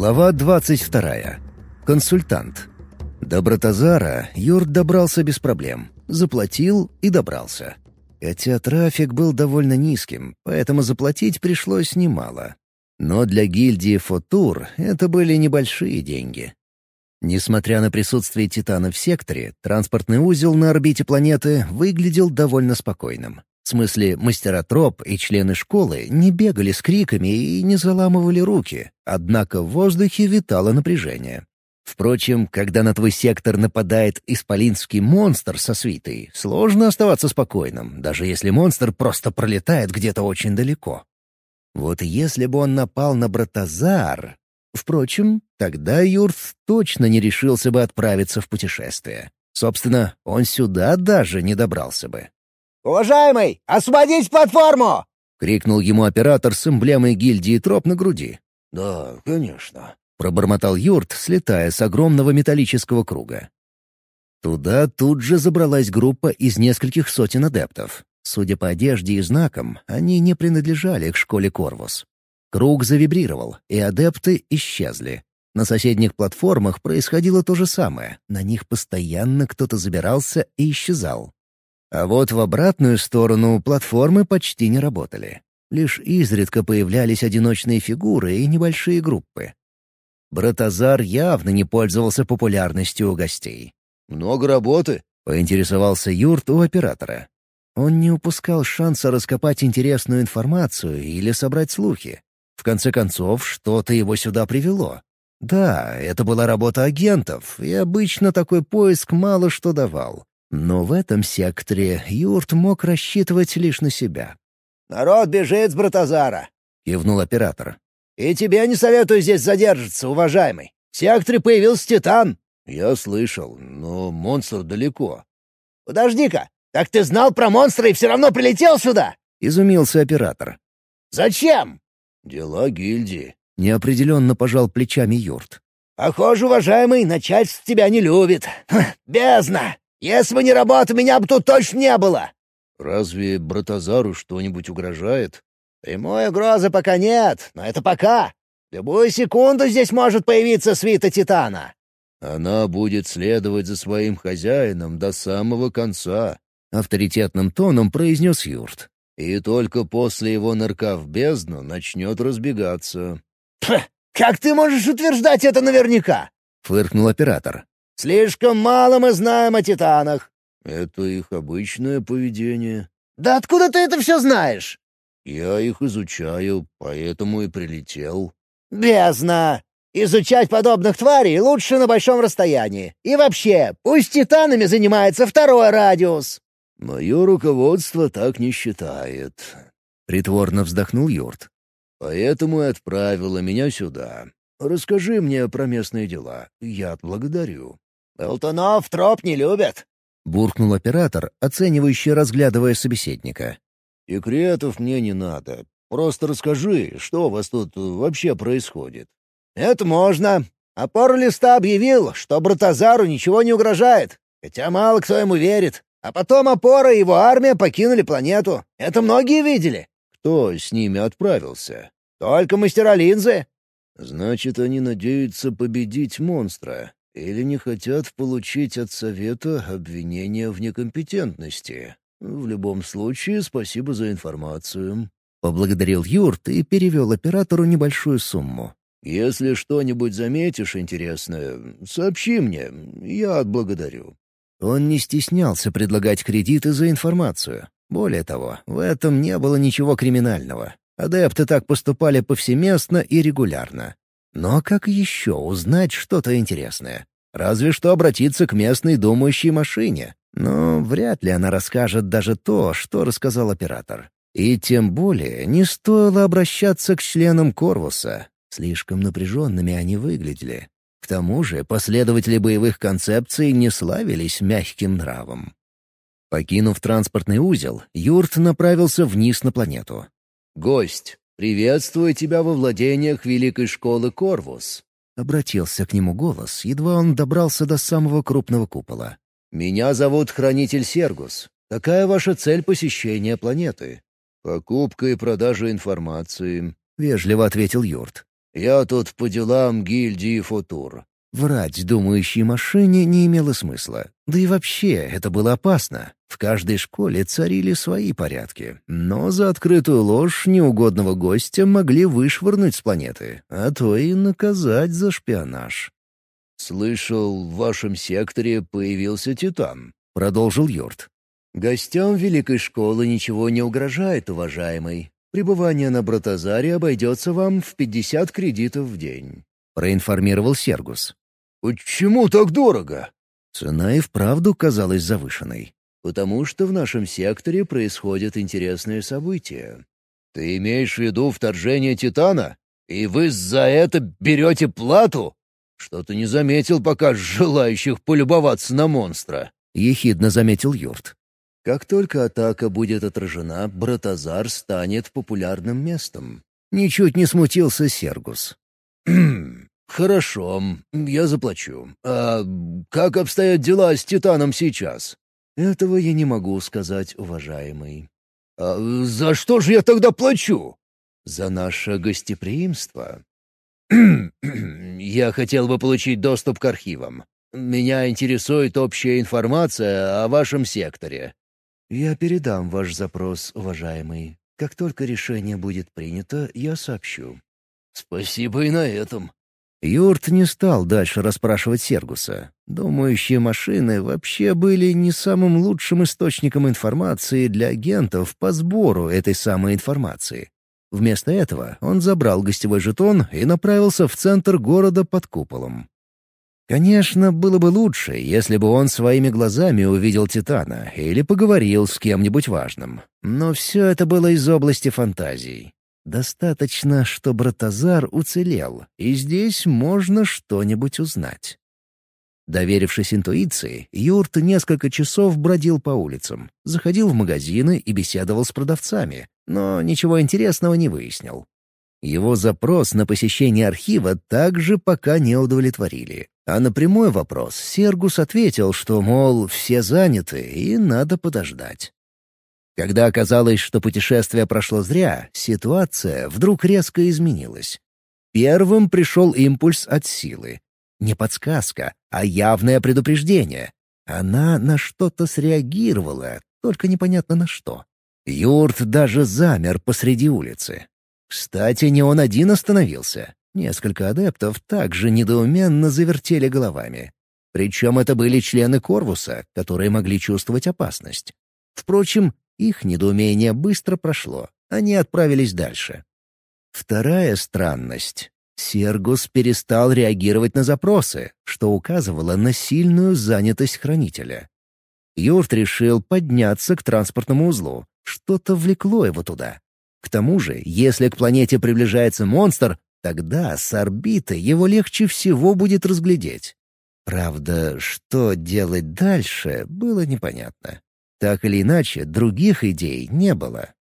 Глава 22. Консультант. До Братазара Юрт добрался без проблем. Заплатил и добрался. Хотя трафик был довольно низким, поэтому заплатить пришлось немало. Но для гильдии «Футур» это были небольшие деньги. Несмотря на присутствие Титана в секторе, транспортный узел на орбите планеты выглядел довольно спокойным. Смысле, мастера троп и члены школы не бегали с криками и не заламывали руки, однако в воздухе витало напряжение. Впрочем, когда на твой сектор нападает исполинский монстр со свитой, сложно оставаться спокойным, даже если монстр просто пролетает где-то очень далеко. Вот если бы он напал на Братазар... Впрочем, тогда Юрт точно не решился бы отправиться в путешествие. Собственно, он сюда даже не добрался бы. «Уважаемый, освободить платформу!» — крикнул ему оператор с эмблемой гильдии троп на груди. «Да, конечно», — пробормотал Юрт, слетая с огромного металлического круга. Туда тут же забралась группа из нескольких сотен адептов. Судя по одежде и знакам, они не принадлежали к школе Корвус. Круг завибрировал, и адепты исчезли. На соседних платформах происходило то же самое. На них постоянно кто-то забирался и исчезал. А вот в обратную сторону платформы почти не работали. Лишь изредка появлялись одиночные фигуры и небольшие группы. Братазар явно не пользовался популярностью у гостей. «Много работы?» — поинтересовался Юрт у оператора. Он не упускал шанса раскопать интересную информацию или собрать слухи. В конце концов, что-то его сюда привело. Да, это была работа агентов, и обычно такой поиск мало что давал. Но в этом секторе Юрт мог рассчитывать лишь на себя. «Народ бежит с Братазара», — кивнул оператор. «И тебе не советую здесь задержаться, уважаемый. В секторе появился Титан». «Я слышал, но монстр далеко». «Подожди-ка, так ты знал про монстра и все равно прилетел сюда?» — изумился оператор. «Зачем?» «Дела гильдии», — неопределенно пожал плечами Юрт. «Похоже, уважаемый, начальство тебя не любит. Бездна! Если бы не работа, меня бы тут точно не было!» «Разве Братазару что-нибудь угрожает?» «Прямой угрозы пока нет, но это пока. Любую секунду здесь может появиться свита Титана». «Она будет следовать за своим хозяином до самого конца», — авторитетным тоном произнес Юрт. «И только после его нырка в бездну начнет разбегаться». «Как ты можешь утверждать это наверняка?» — фыркнул оператор. Слишком мало мы знаем о титанах». «Это их обычное поведение». «Да откуда ты это все знаешь?» «Я их изучаю, поэтому и прилетел». «Бездна! Изучать подобных тварей лучше на большом расстоянии. И вообще, пусть титанами занимается второй радиус». «Мое руководство так не считает», — притворно вздохнул Юрт. «Поэтому и отправило меня сюда. Расскажи мне про местные дела. Я отблагодарю». «Болтунов троп не любят», — буркнул оператор, оценивающий, разглядывая собеседника. «Секретов мне не надо. Просто расскажи, что у вас тут вообще происходит». «Это можно. Опор листа объявил, что Братазару ничего не угрожает, хотя мало кто ему верит. А потом опора и его армия покинули планету. Это многие видели». «Кто с ними отправился?» «Только мастера линзы». «Значит, они надеются победить монстра. Или не хотят получить от Совета обвинения в некомпетентности. В любом случае, спасибо за информацию». Поблагодарил Юрт и перевел оператору небольшую сумму. «Если что-нибудь заметишь интересное, сообщи мне, я отблагодарю». Он не стеснялся предлагать кредиты за информацию. Более того, в этом не было ничего криминального. Адепты так поступали повсеместно и регулярно. Но как еще узнать что-то интересное? Разве что обратиться к местной думающей машине. Но вряд ли она расскажет даже то, что рассказал оператор. И тем более не стоило обращаться к членам Корвуса. Слишком напряженными они выглядели. К тому же последователи боевых концепций не славились мягким нравом. Покинув транспортный узел, Юрт направился вниз на планету. «Гость, приветствую тебя во владениях Великой Школы Корвус», — обратился к нему голос, едва он добрался до самого крупного купола. «Меня зовут Хранитель Сергус. Какая ваша цель посещения планеты?» «Покупка и продажа информации», — вежливо ответил Юрт. Я тут по делам гильдии Футур». Врать думающей машине не имело смысла. Да и вообще, это было опасно. В каждой школе царили свои порядки. Но за открытую ложь неугодного гостя могли вышвырнуть с планеты, а то и наказать за шпионаж. «Слышал, в вашем секторе появился Титан», — продолжил Йорт. «Гостям Великой Школы ничего не угрожает, уважаемый. Пребывание на Братазаре обойдется вам в пятьдесят кредитов в день», — проинформировал Сергус. «Почему так дорого?» Цена и вправду казалась завышенной. «Потому что в нашем секторе происходят интересные события. Ты имеешь в виду вторжение Титана? И вы за это берете плату?» «Что-то не заметил пока желающих полюбоваться на монстра», — ехидно заметил Юрт. «Как только атака будет отражена, Братазар станет популярным местом». Ничуть не смутился Сергус. «Хорошо, я заплачу. А как обстоят дела с Титаном сейчас?» «Этого я не могу сказать, уважаемый». «А за что же я тогда плачу?» «За наше гостеприимство. «Я хотел бы получить доступ к архивам. Меня интересует общая информация о вашем секторе». «Я передам ваш запрос, уважаемый. Как только решение будет принято, я сообщу». «Спасибо и на этом». Юрт не стал дальше расспрашивать Сергуса. Думающие машины вообще были не самым лучшим источником информации для агентов по сбору этой самой информации. Вместо этого он забрал гостевой жетон и направился в центр города под куполом. Конечно, было бы лучше, если бы он своими глазами увидел Титана или поговорил с кем-нибудь важным. Но все это было из области фантазий. Достаточно, что Братазар уцелел, и здесь можно что-нибудь узнать. Доверившись интуиции, Юрт несколько часов бродил по улицам, заходил в магазины и беседовал с продавцами, но ничего интересного не выяснил. Его запрос на посещение архива также пока не удовлетворили. А на прямой вопрос Сергус ответил, что, мол, все заняты и надо подождать. Когда оказалось, что путешествие прошло зря, ситуация вдруг резко изменилась. Первым пришел импульс от силы. Не подсказка, а явное предупреждение. Она на что-то среагировала, только непонятно на что. Юрт даже замер посреди улицы. Кстати, не он один остановился. Несколько адептов также недоуменно завертели головами. Причем это были члены Корвуса, которые могли чувствовать опасность. Впрочем, их недоумение быстро прошло. Они отправились дальше. Вторая странность. Сергус перестал реагировать на запросы, что указывало на сильную занятость хранителя. Юрт решил подняться к транспортному узлу, что-то влекло его туда. К тому же, если к планете приближается монстр, тогда с орбиты его легче всего будет разглядеть. Правда, что делать дальше, было непонятно. Так или иначе, других идей не было.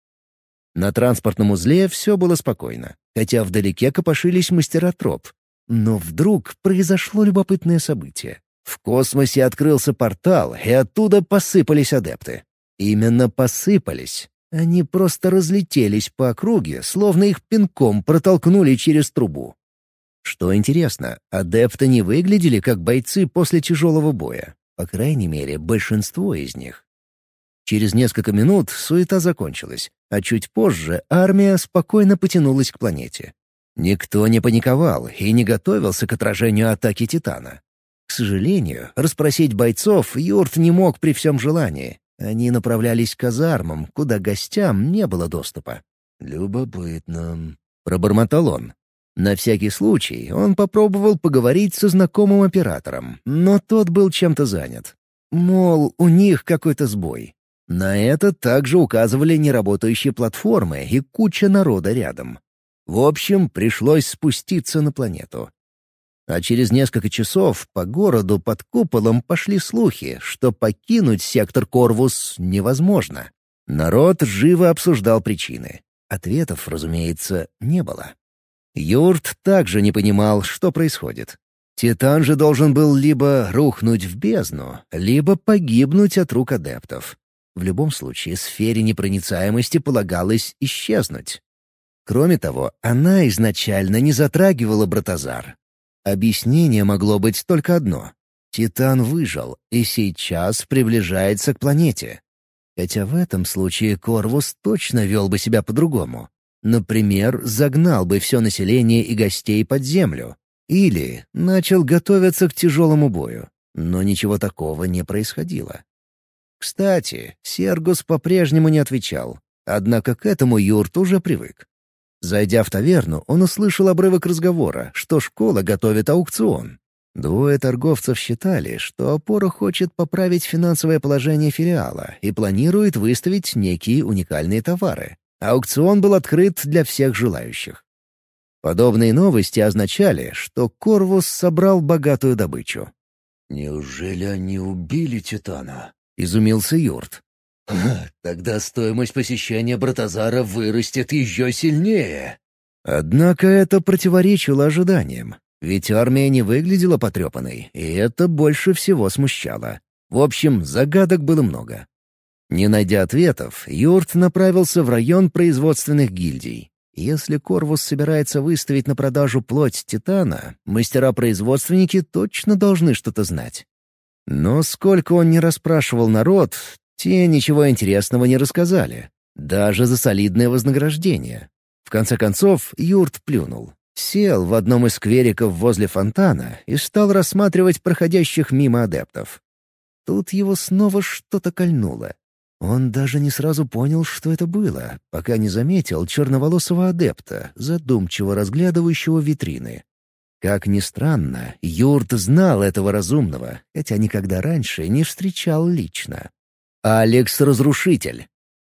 На транспортном узле все было спокойно, хотя вдалеке копошились мастера троп. Но вдруг произошло любопытное событие. В космосе открылся портал, и оттуда посыпались адепты. Именно посыпались. Они просто разлетелись по округе, словно их пинком протолкнули через трубу. Что интересно, адепты не выглядели как бойцы после тяжелого боя. По крайней мере, большинство из них. Через несколько минут суета закончилась, а чуть позже армия спокойно потянулась к планете. Никто не паниковал и не готовился к отражению атаки Титана. К сожалению, расспросить бойцов Юрт не мог при всем желании. Они направлялись к казармам, куда гостям не было доступа. «Любопытно», — пробормотал он. На всякий случай он попробовал поговорить со знакомым оператором, но тот был чем-то занят. Мол, у них какой-то сбой. На это также указывали неработающие платформы и куча народа рядом. В общем, пришлось спуститься на планету. А через несколько часов по городу под куполом пошли слухи, что покинуть сектор Корвус невозможно. Народ живо обсуждал причины. Ответов, разумеется, не было. Юрт также не понимал, что происходит. Титан же должен был либо рухнуть в бездну, либо погибнуть от рук адептов. В любом случае, сфере непроницаемости полагалось исчезнуть. Кроме того, она изначально не затрагивала Братазар. Объяснение могло быть только одно. Титан выжил и сейчас приближается к планете. Хотя в этом случае Корвус точно вел бы себя по-другому. Например, загнал бы все население и гостей под землю. Или начал готовиться к тяжелому бою. Но ничего такого не происходило. Кстати, Сергус по-прежнему не отвечал. Однако к этому Юрт уже привык. Зайдя в таверну, он услышал обрывок разговора, что школа готовит аукцион. Двое торговцев считали, что опора хочет поправить финансовое положение филиала и планирует выставить некие уникальные товары. Аукцион был открыт для всех желающих. Подобные новости означали, что Корвус собрал богатую добычу. «Неужели они убили Титана?» — изумился Юрт. Тогда стоимость посещения Братазара вырастет еще сильнее. Однако это противоречило ожиданиям, ведь армия не выглядела потрепанной, и это больше всего смущало. В общем, загадок было много. Не найдя ответов, Юрт направился в район производственных гильдий. Если Корвус собирается выставить на продажу плоть Титана, мастера-производственники точно должны что-то знать. Но сколько он не расспрашивал народ, те ничего интересного не рассказали, даже за солидное вознаграждение. В конце концов, Юрт плюнул. Сел в одном из сквериков возле фонтана и стал рассматривать проходящих мимо адептов. Тут его снова что-то кольнуло. Он даже не сразу понял, что это было, пока не заметил черноволосого адепта, задумчиво разглядывающего витрины. Как ни странно, Юрт знал этого разумного, хотя никогда раньше не встречал лично. Алекс-разрушитель.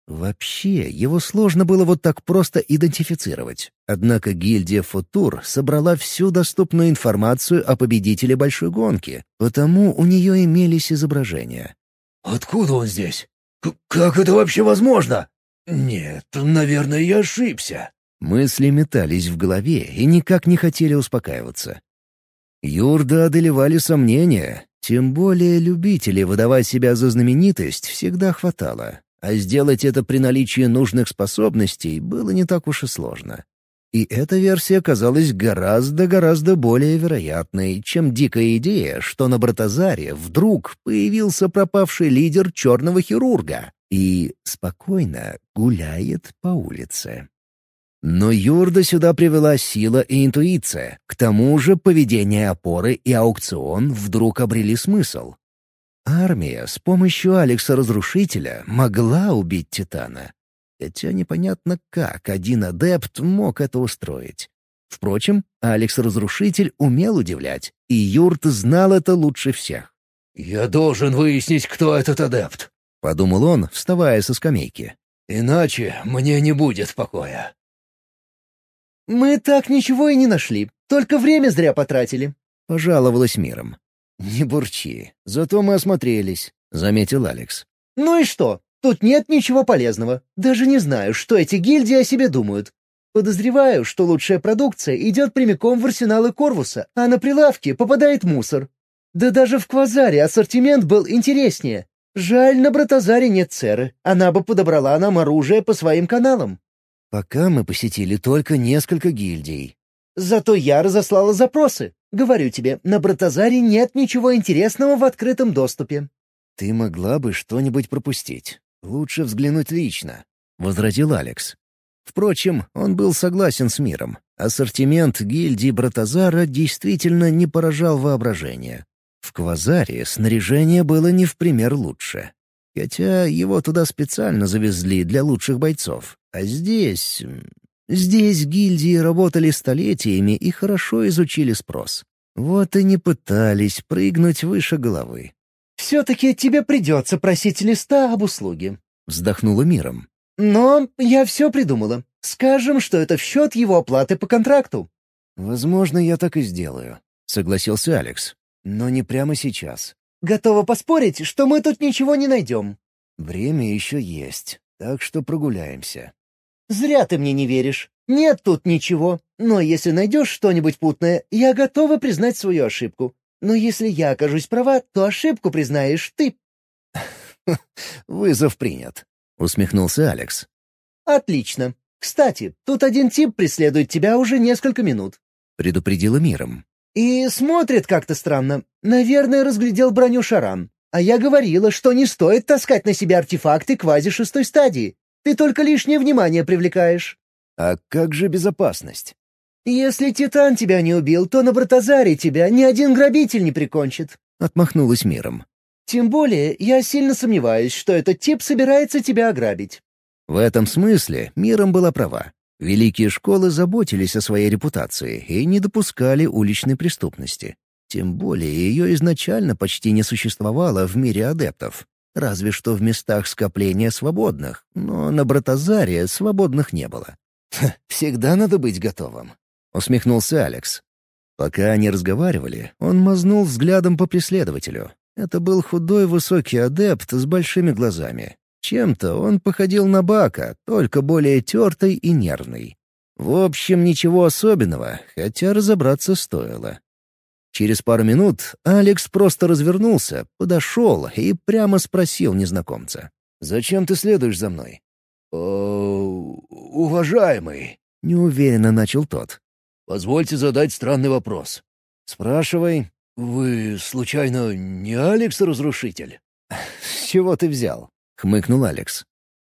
Вообще, его сложно было вот так просто идентифицировать. Однако гильдия «Футур» собрала всю доступную информацию о победителе большой гонки, потому у нее имелись изображения. «Откуда он здесь? К как это вообще возможно? Нет, наверное, я ошибся». Мысли метались в голове и никак не хотели успокаиваться. Юрда одолевали сомнения, тем более любителей выдавать себя за знаменитость всегда хватало, а сделать это при наличии нужных способностей было не так уж и сложно. И эта версия казалась гораздо-гораздо более вероятной, чем дикая идея, что на Братазаре вдруг появился пропавший лидер черного хирурга и спокойно гуляет по улице. Но Юрда сюда привела сила и интуиция. К тому же поведение опоры и аукцион вдруг обрели смысл. Армия с помощью Алекса-разрушителя могла убить Титана. Хотя непонятно, как один адепт мог это устроить. Впрочем, Алекс-разрушитель умел удивлять, и Юрт знал это лучше всех. «Я должен выяснить, кто этот адепт», — подумал он, вставая со скамейки. «Иначе мне не будет покоя». «Мы так ничего и не нашли, только время зря потратили», — пожаловалась миром. «Не бурчи, зато мы осмотрелись», — заметил Алекс. «Ну и что? Тут нет ничего полезного. Даже не знаю, что эти гильдии о себе думают. Подозреваю, что лучшая продукция идет прямиком в арсеналы Корвуса, а на прилавке попадает мусор. Да даже в Квазаре ассортимент был интереснее. Жаль, на Братазаре нет церы. Она бы подобрала нам оружие по своим каналам. Пока мы посетили только несколько гильдий. Зато я разослала запросы. Говорю тебе, на Братазаре нет ничего интересного в открытом доступе. Ты могла бы что-нибудь пропустить. Лучше взглянуть лично, — возразил Алекс. Впрочем, он был согласен с миром. Ассортимент гильдии Братазара действительно не поражал воображение. В Квазаре снаряжение было не в пример лучше. Хотя его туда специально завезли для лучших бойцов. А здесь... Здесь гильдии работали столетиями и хорошо изучили спрос. Вот и не пытались прыгнуть выше головы. «Все-таки тебе придется просить листа об услуге», — вздохнула миром. «Но я все придумала. Скажем, что это в счет его оплаты по контракту». «Возможно, я так и сделаю», — согласился Алекс. «Но не прямо сейчас. Готова поспорить, что мы тут ничего не найдем». «Время еще есть, так что прогуляемся». «Зря ты мне не веришь. Нет тут ничего. Но если найдешь что-нибудь путное, я готова признать свою ошибку. Но если я окажусь права, то ошибку признаешь ты». «Вызов принят», — усмехнулся Алекс. «Отлично. Кстати, тут один тип преследует тебя уже несколько минут. Предупредила миром. И смотрит как-то странно. Наверное, разглядел броню Шаран. А я говорила, что не стоит таскать на себя артефакты квази шестой стадии. Ты только лишнее внимание привлекаешь. А как же безопасность? Если Титан тебя не убил, то на Братазаре тебя ни один грабитель не прикончит. Отмахнулась миром. Тем более, я сильно сомневаюсь, что этот тип собирается тебя ограбить. В этом смысле миром была права. Великие школы заботились о своей репутации и не допускали уличной преступности. Тем более ее изначально почти не существовало в мире адептов. Разве что в местах скопления свободных, но на Братазаре свободных не было. «Всегда надо быть готовым», — усмехнулся Алекс. Пока они разговаривали, он мазнул взглядом по преследователю. Это был худой высокий адепт с большими глазами. Чем-то он походил на Бака, только более тертый и нервный. В общем, ничего особенного, хотя разобраться стоило. Через пару минут Алекс просто развернулся, подошел и прямо спросил незнакомца. «Зачем ты следуешь за мной?» «Уважаемый», — неуверенно начал тот. «Позвольте задать странный вопрос». «Спрашивай». «Вы, случайно, не Алекс-разрушитель?» «С чего ты взял?» — хмыкнул Алекс.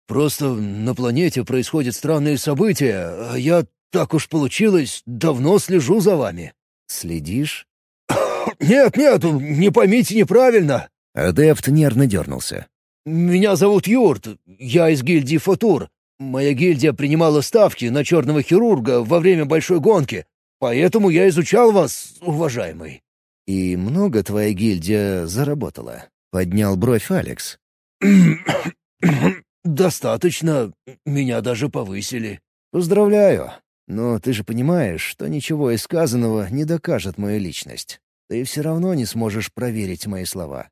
«Просто на планете происходят странные события, а я, так уж получилось, давно слежу за вами». «Следишь?» «Нет, нет, не поймите неправильно». Адепт нервно дернулся. «Меня зовут Юрт, я из гильдии Футур. Моя гильдия принимала ставки на черного хирурга во время большой гонки, поэтому я изучал вас, уважаемый». «И много твоя гильдия заработала?» — поднял бровь Алекс. «Достаточно. Меня даже повысили». «Поздравляю. Но ты же понимаешь, что ничего из сказанного не докажет мою личность. Ты все равно не сможешь проверить мои слова».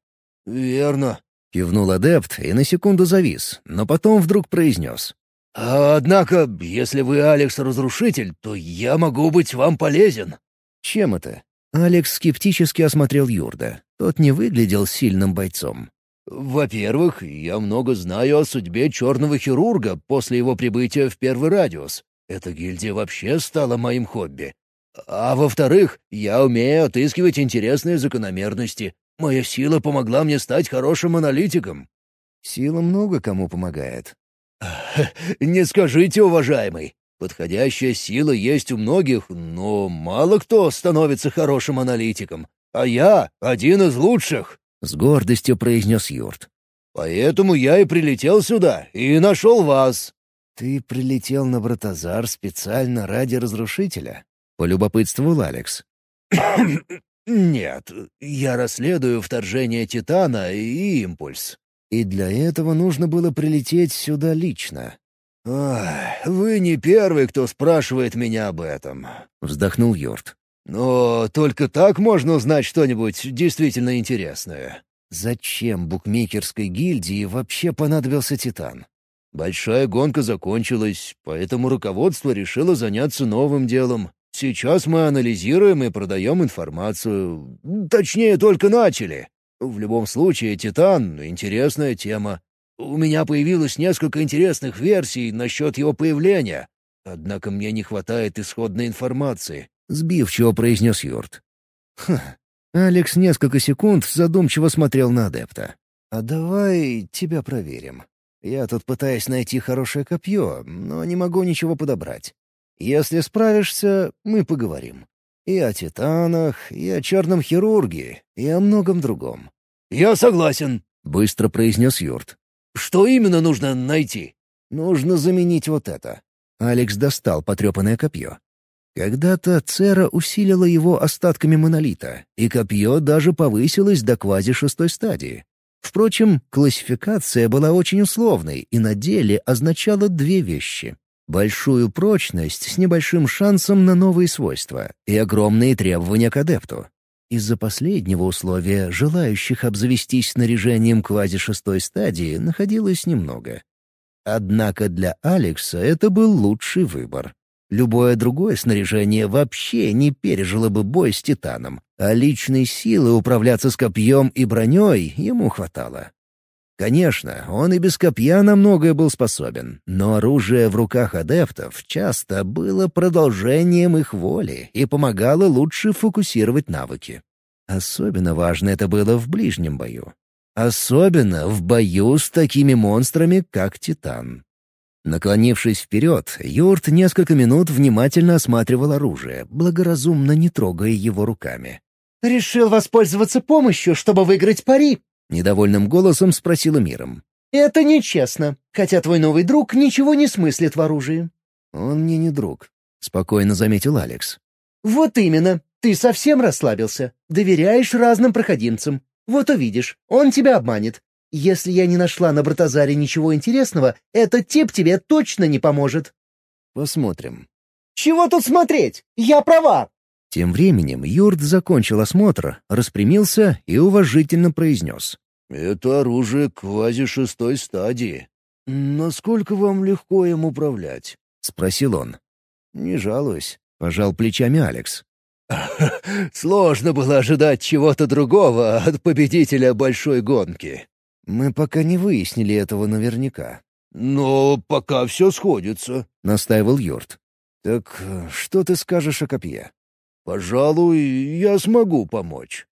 «Верно», — кивнул адепт и на секунду завис, но потом вдруг произнес. «Однако, если вы Алекс-разрушитель, то я могу быть вам полезен». «Чем это?» Алекс скептически осмотрел Юрда. Тот не выглядел сильным бойцом. «Во-первых, я много знаю о судьбе черного хирурга после его прибытия в Первый Радиус. Эта гильдия вообще стала моим хобби. А во-вторых, я умею отыскивать интересные закономерности. Моя сила помогла мне стать хорошим аналитиком». «Сила много кому помогает». «Не скажите, уважаемый. Подходящая сила есть у многих, но мало кто становится хорошим аналитиком. А я один из лучших». — с гордостью произнес Юрт. «Поэтому я и прилетел сюда, и нашел вас». «Ты прилетел на Братазар специально ради разрушителя?» — полюбопытствовал Алекс. «Нет, я расследую вторжение Титана и Импульс». «И для этого нужно было прилететь сюда лично». «Ах, вы не первый, кто спрашивает меня об этом», — вздохнул Юрт. Но только так можно узнать что-нибудь действительно интересное. Зачем букмекерской гильдии вообще понадобился Титан? Большая гонка закончилась, поэтому руководство решило заняться новым делом. Сейчас мы анализируем и продаем информацию. Точнее, только начали. В любом случае, Титан — интересная тема. У меня появилось несколько интересных версий насчет его появления. Однако мне не хватает исходной информации. — сбивчиво произнес Юрт. «Ха». Алекс несколько секунд задумчиво смотрел на адепта. «А давай тебя проверим. Я тут пытаюсь найти хорошее копье, но не могу ничего подобрать. Если справишься, мы поговорим. И о титанах, и о черном хирурге, и о многом другом». «Я согласен», — быстро произнес Юрт. «Что именно нужно найти?» «Нужно заменить вот это». Алекс достал потрепанное копье. Когда-то Цера усилила его остатками монолита, и копье даже повысилось до квази-шестой стадии. Впрочем, классификация была очень условной и на деле означала две вещи. Большую прочность с небольшим шансом на новые свойства и огромные требования к адепту. Из-за последнего условия желающих обзавестись снаряжением квази-шестой стадии находилось немного. Однако для Алекса это был лучший выбор. Любое другое снаряжение вообще не пережило бы бой с Титаном, а личной силы управляться с копьем и броней ему хватало. Конечно, он и без копья на многое был способен, но оружие в руках адептов часто было продолжением их воли и помогало лучше фокусировать навыки. Особенно важно это было в ближнем бою. Особенно в бою с такими монстрами, как Титан. Наклонившись вперед, Юрт несколько минут внимательно осматривал оружие, благоразумно не трогая его руками. «Решил воспользоваться помощью, чтобы выиграть пари?» — недовольным голосом спросила Миром. «Это нечестно, хотя твой новый друг ничего не смыслит в оружии». «Он мне не друг», — спокойно заметил Алекс. «Вот именно. Ты совсем расслабился. Доверяешь разным проходимцам. Вот увидишь, он тебя обманет. Если я не нашла на Братазаре ничего интересного, этот тип тебе точно не поможет». «Посмотрим». «Чего тут смотреть? Я права!» Тем временем Юрт закончил осмотр, распрямился и уважительно произнес. «Это оружие квази шестой стадии. Насколько вам легко им управлять?» — спросил он. «Не жалуюсь», — пожал плечами Алекс. «Сложно было ожидать чего-то другого от победителя большой гонки». «Мы пока не выяснили этого наверняка». «Но пока все сходится», — настаивал Юрт. «Так э, что ты скажешь о копье?» Пожалуй, я смогу помочь».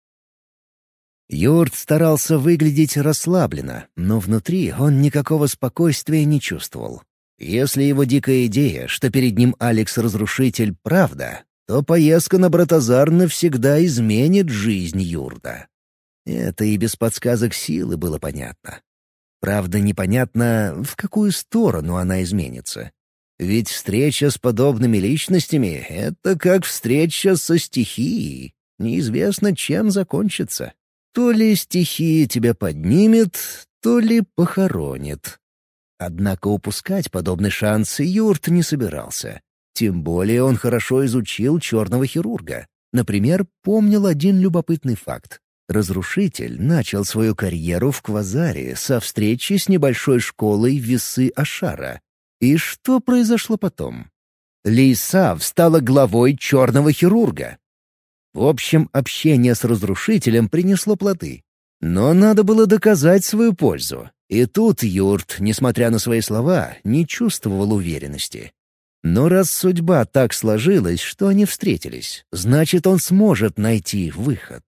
Юрт старался выглядеть расслабленно, но внутри он никакого спокойствия не чувствовал. Если его дикая идея, что перед ним Алекс-разрушитель, правда, то поездка на Братазар навсегда изменит жизнь Юрда. Это и без подсказок силы было понятно. Правда, непонятно, в какую сторону она изменится. Ведь встреча с подобными личностями — это как встреча со стихией. Неизвестно, чем закончится. То ли стихия тебя поднимет, то ли похоронит. Однако упускать подобный шанс Юрт не собирался. Тем более он хорошо изучил черного хирурга. Например, помнил один любопытный факт. Разрушитель начал свою карьеру в Квазаре со встречи с небольшой школой Весы Ашара, и что произошло потом? Лиса стала главой черного хирурга. В общем, общение с разрушителем принесло плоды. Но надо было доказать свою пользу. И тут Юрт, несмотря на свои слова, не чувствовал уверенности. Но раз судьба так сложилась, что они встретились, значит, он сможет найти выход.